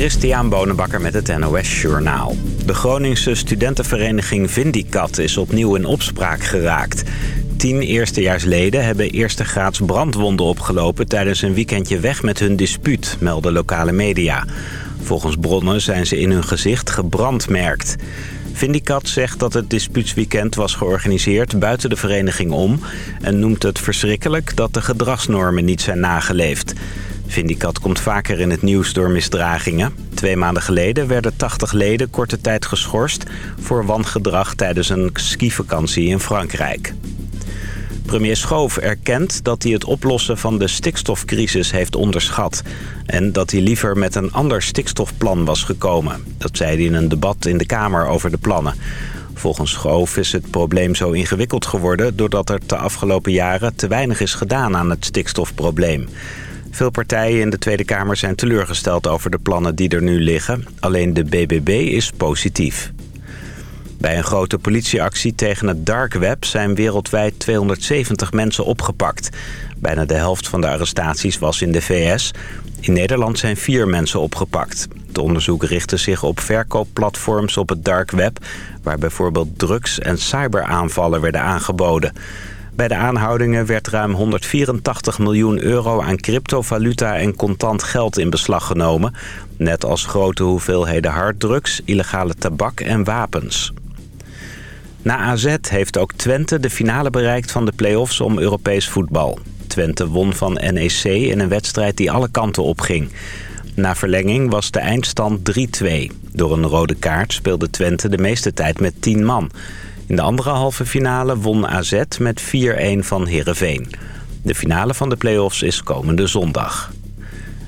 Christian Bonenbakker met het NOS Journaal. De Groningse studentenvereniging Vindicat is opnieuw in opspraak geraakt. Tien eerstejaarsleden hebben eerste graads brandwonden opgelopen... tijdens een weekendje weg met hun dispuut, melden lokale media. Volgens bronnen zijn ze in hun gezicht gebrandmerkt. Vindicat zegt dat het dispuutsweekend was georganiseerd buiten de vereniging om... en noemt het verschrikkelijk dat de gedragsnormen niet zijn nageleefd. Vindicat komt vaker in het nieuws door misdragingen. Twee maanden geleden werden 80 leden korte tijd geschorst... voor wangedrag tijdens een skivakantie in Frankrijk. Premier Schoof erkent dat hij het oplossen van de stikstofcrisis heeft onderschat... en dat hij liever met een ander stikstofplan was gekomen. Dat zei hij in een debat in de Kamer over de plannen. Volgens Schoof is het probleem zo ingewikkeld geworden... doordat er de afgelopen jaren te weinig is gedaan aan het stikstofprobleem. Veel partijen in de Tweede Kamer zijn teleurgesteld over de plannen die er nu liggen. Alleen de BBB is positief. Bij een grote politieactie tegen het dark web zijn wereldwijd 270 mensen opgepakt. Bijna de helft van de arrestaties was in de VS. In Nederland zijn vier mensen opgepakt. Het onderzoek richtte zich op verkoopplatforms op het dark web... waar bijvoorbeeld drugs- en cyberaanvallen werden aangeboden. Bij de aanhoudingen werd ruim 184 miljoen euro aan cryptovaluta en contant geld in beslag genomen. Net als grote hoeveelheden harddrugs, illegale tabak en wapens. Na AZ heeft ook Twente de finale bereikt van de play-offs om Europees voetbal. Twente won van NEC in een wedstrijd die alle kanten opging. Na verlenging was de eindstand 3-2. Door een rode kaart speelde Twente de meeste tijd met 10 man. In de andere halve finale won AZ met 4-1 van Heerenveen. De finale van de play-offs is komende zondag.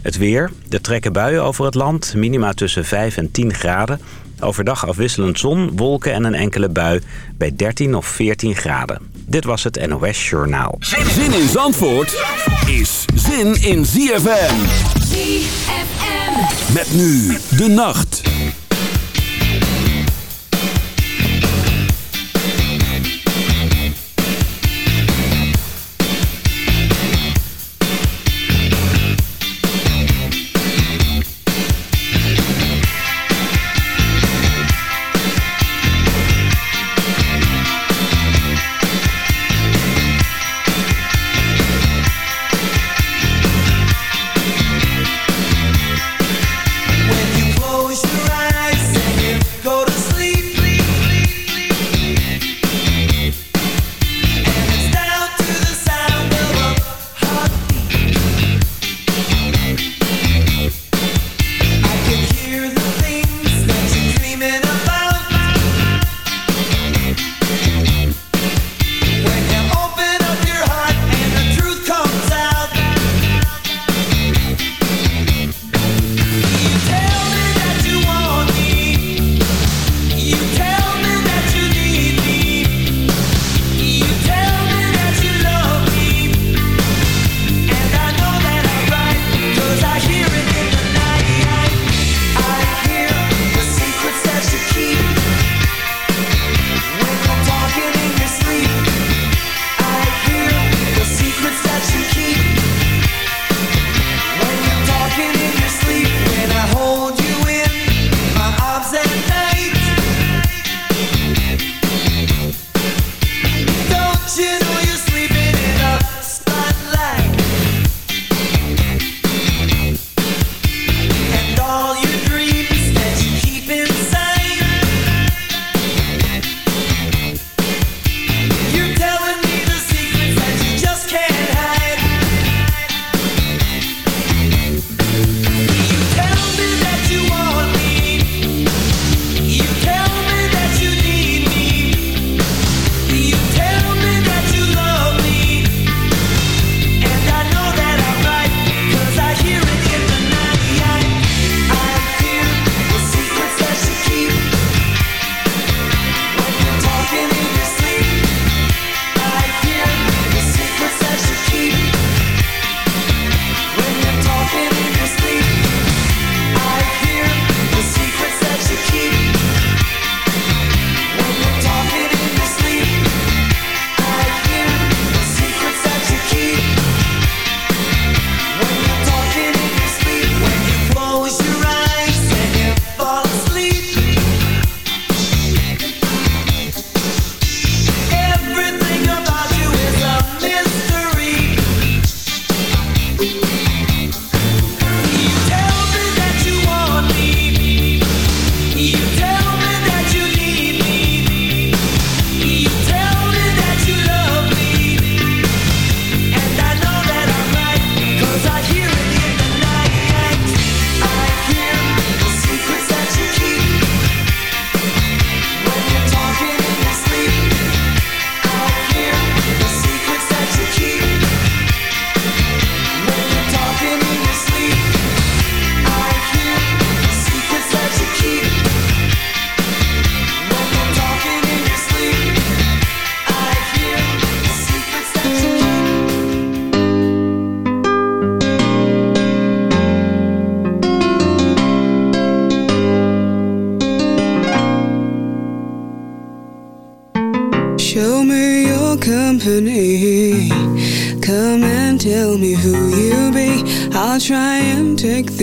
Het weer. Er trekken buien over het land. Minima tussen 5 en 10 graden. Overdag afwisselend zon, wolken en een enkele bui bij 13 of 14 graden. Dit was het NOS Journaal. Zin in Zandvoort is zin in ZFM. ZFM. Met nu de nacht.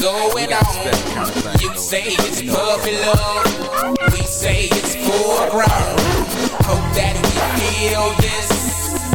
Going on. You say it's puppy love, we say it's full grown. Hope that we feel this,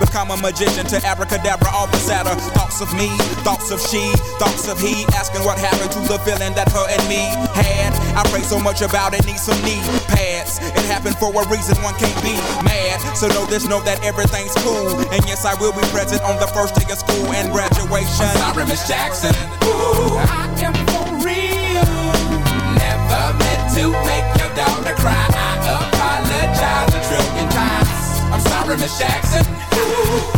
become a magician to abracadabra all the sadder. Thoughts of me, thoughts of she, thoughts of he. Asking what happened to the feeling that her and me had. I pray so much about it, need some knee pads. It happened for a reason, one can't be mad. So know this, know that everything's cool. And yes, I will be present on the first day of school and graduation. I'm sorry, Miss Jackson. Ooh, Miss Jackson. Ooh,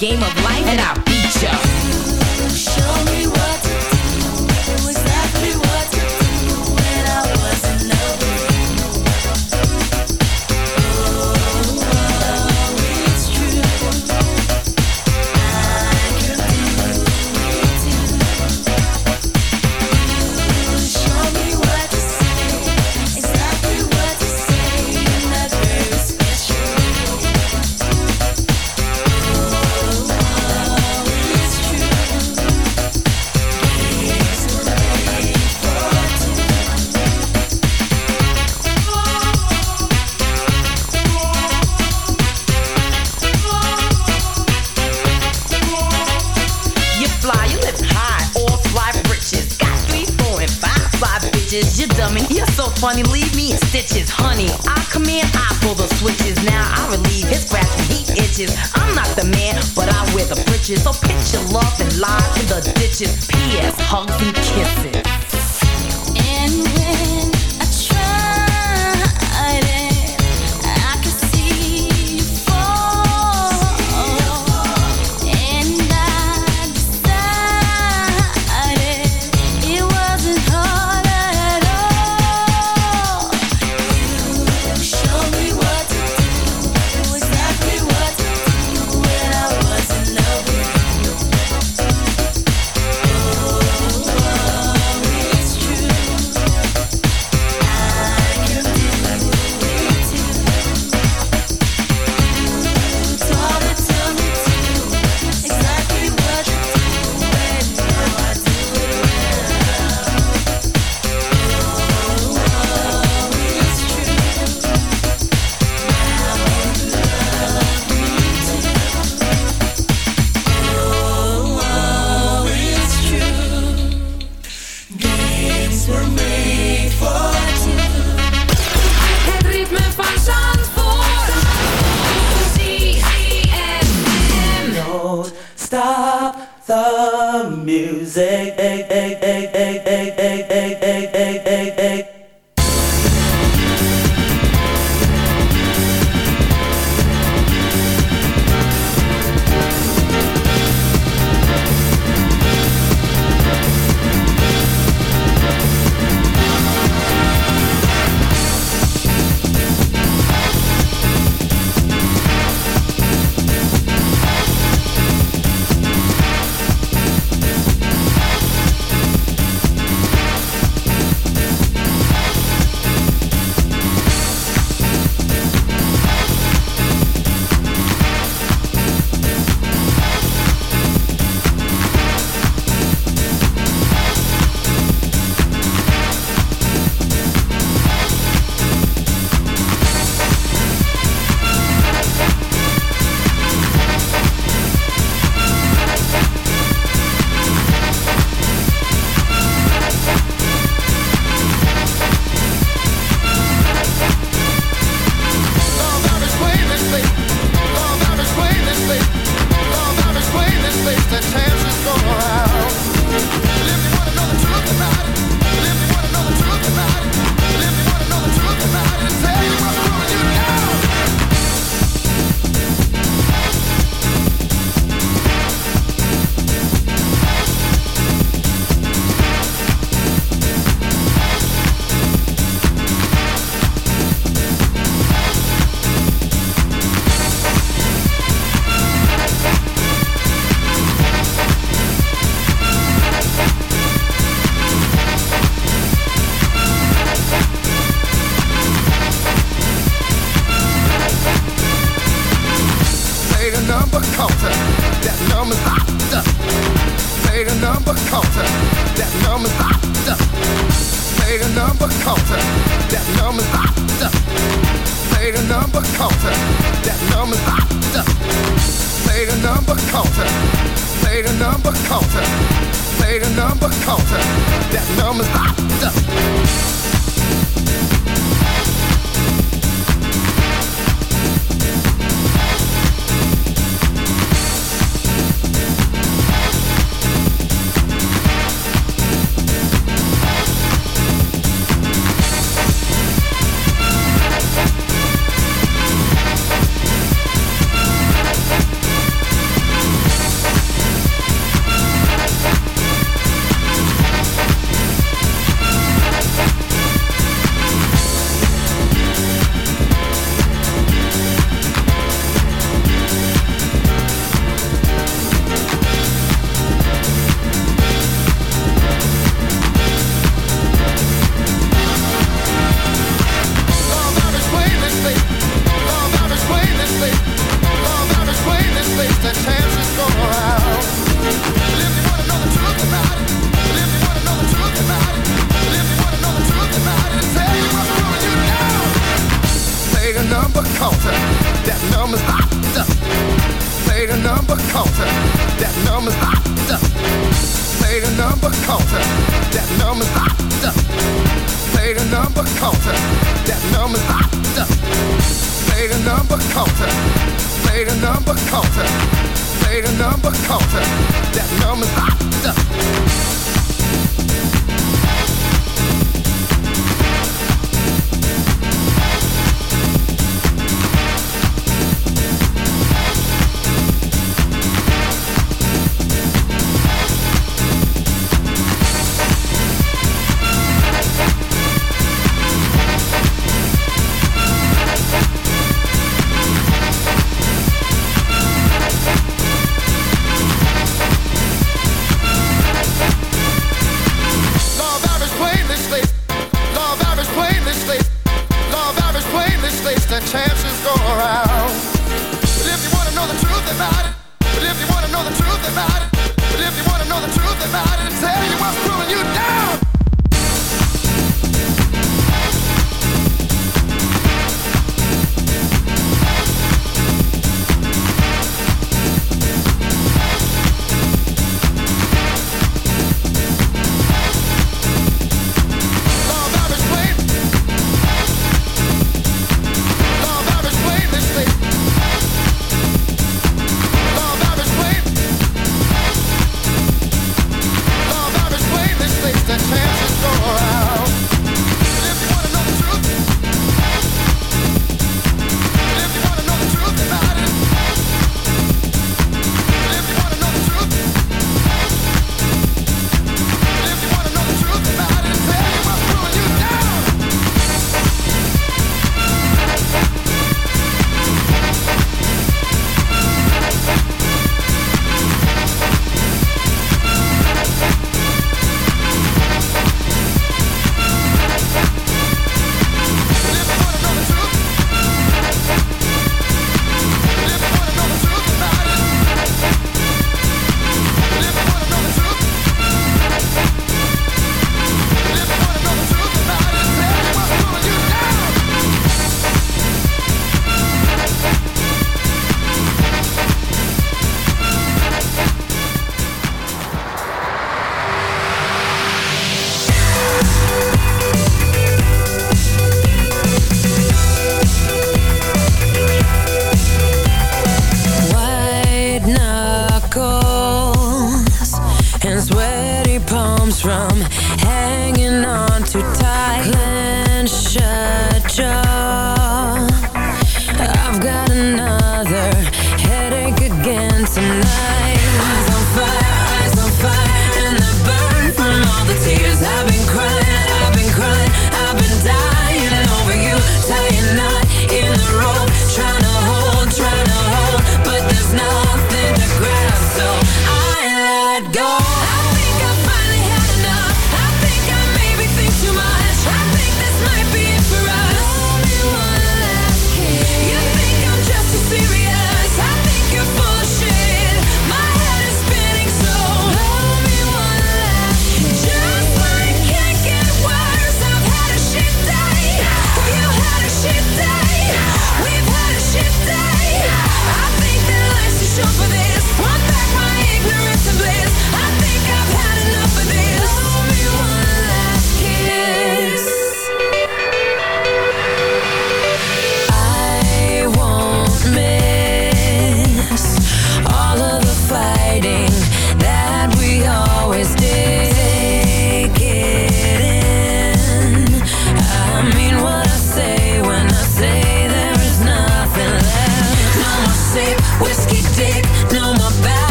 game of life dummy, you're so funny. Leave me in stitches, honey. I command, I pull the switches. Now I relieve his scratch when he itches. I'm not the man, but I wear the britches. So pitch your love and lie in the ditches. P.S. Hugs and kisses. And when That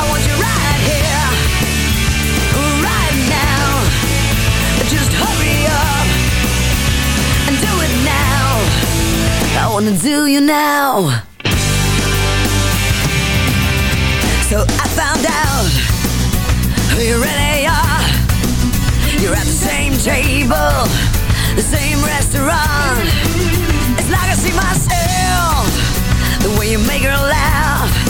I want you right here. Right now. Just hurry up and do it now. I wanna do you now. So I found out who you really are. You're at the same table, the same restaurant. It's like I see myself, the way you make her laugh.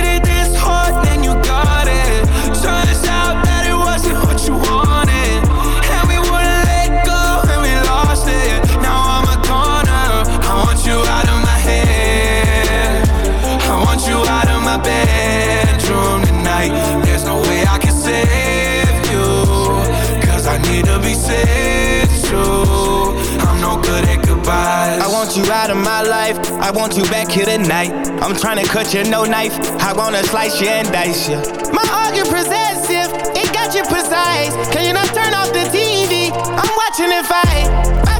my bedroom tonight. There's no way I can save you Cause I need to be sensual I'm I want you out of my life. I want you back here tonight. I'm trying to cut you no knife. I wanna slice you and dice you. My argument possessive It got you precise. Can you not turn off the TV? I'm watching it fight.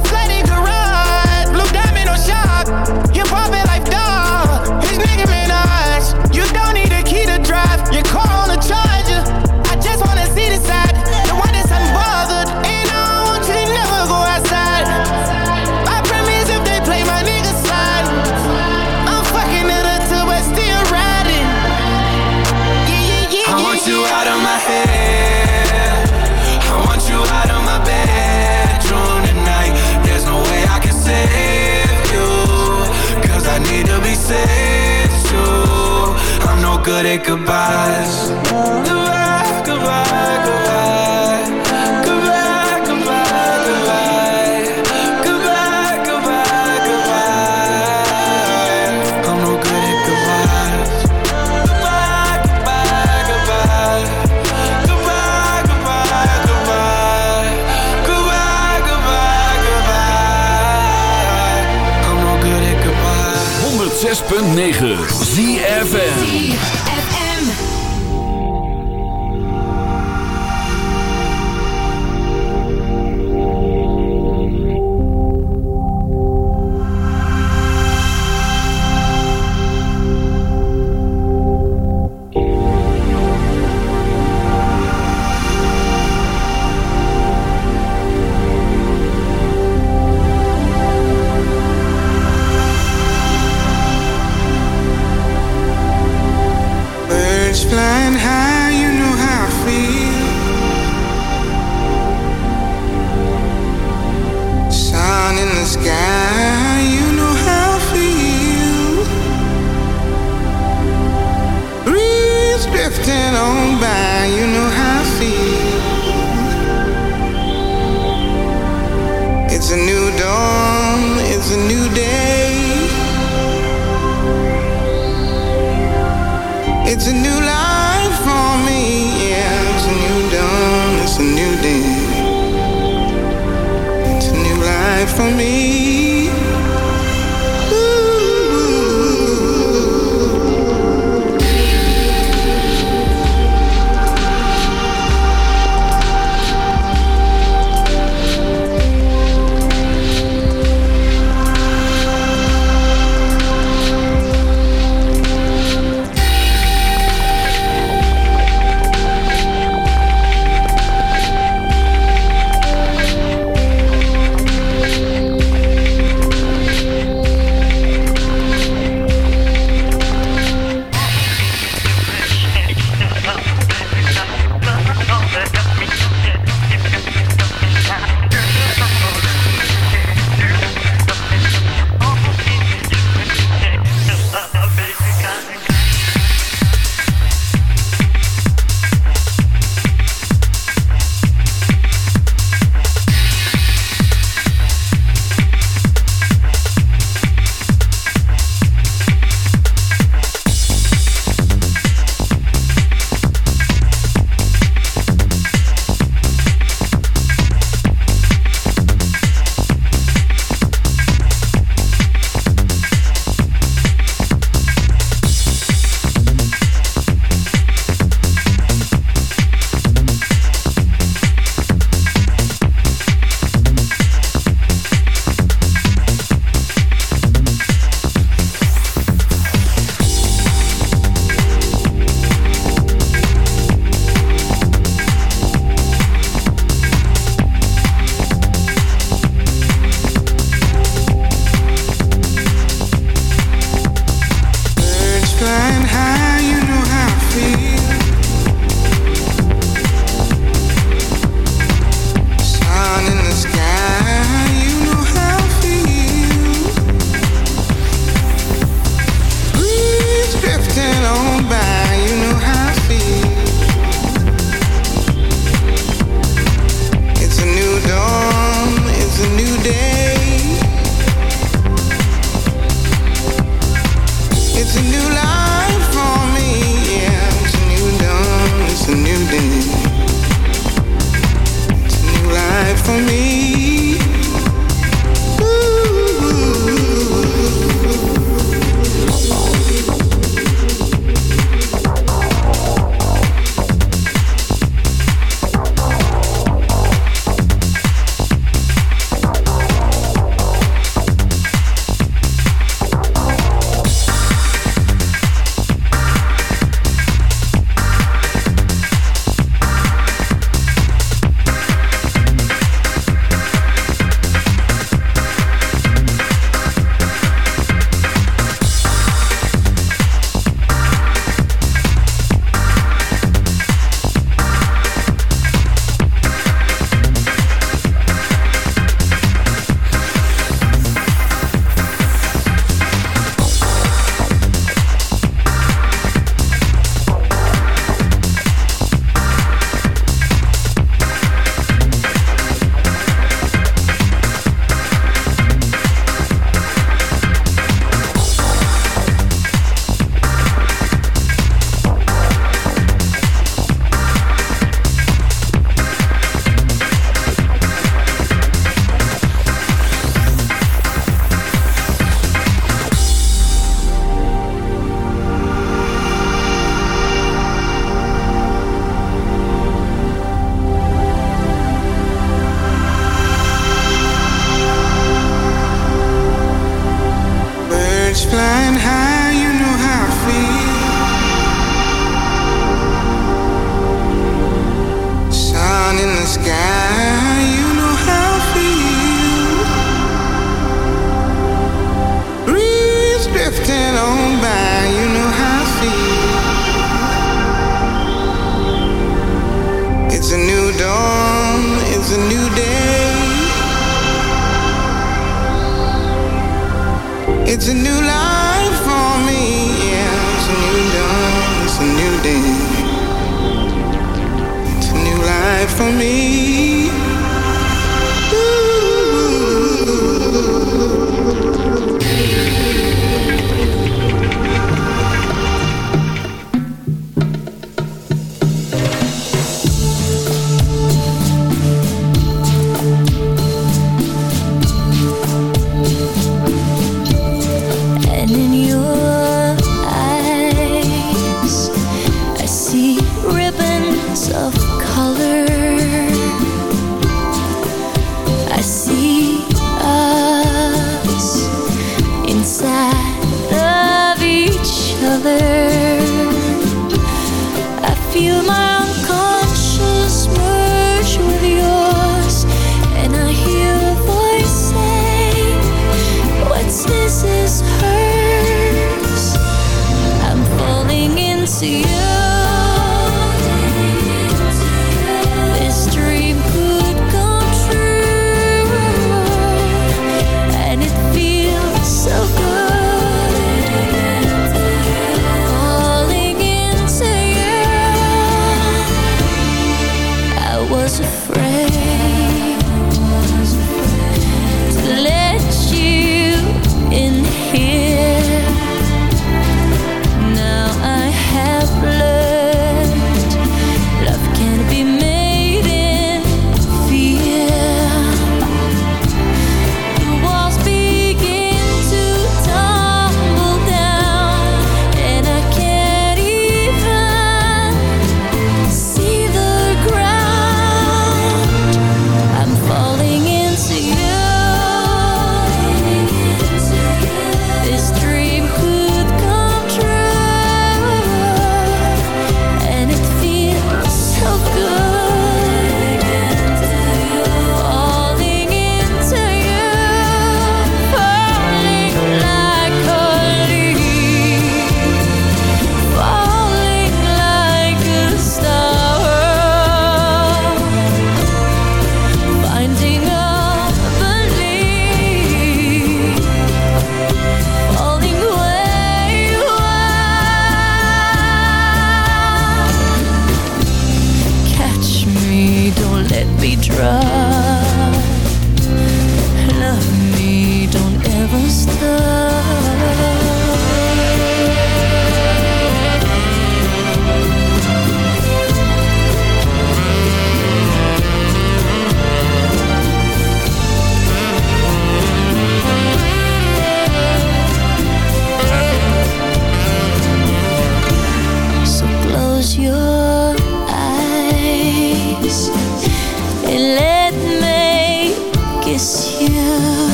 it goodbyes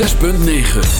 6.9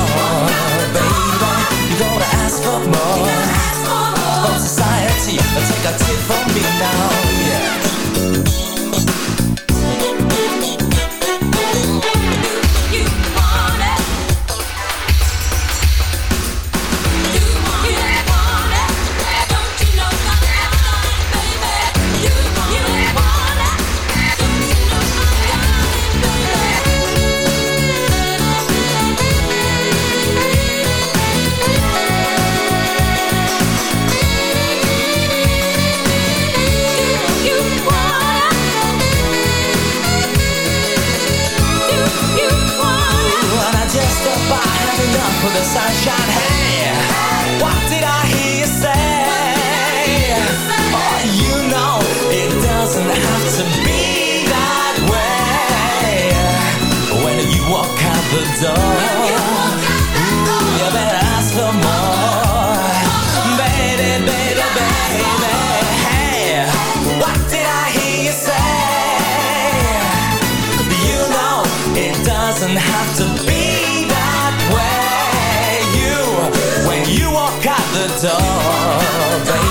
love, baby.